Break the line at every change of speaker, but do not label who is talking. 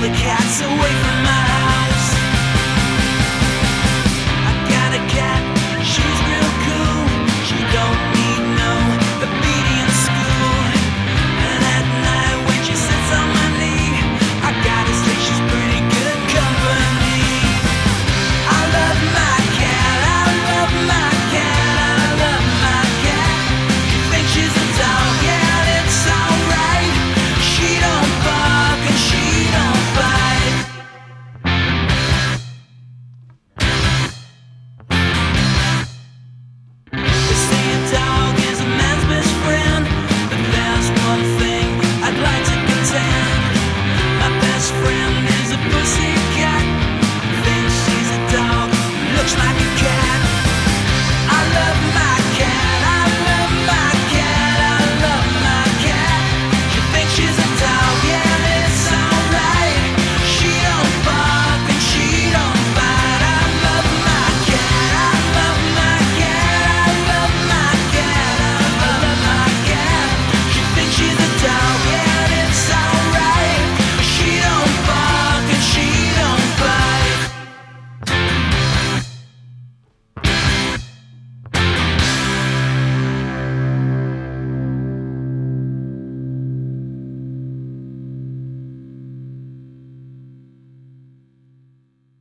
the cat's away from my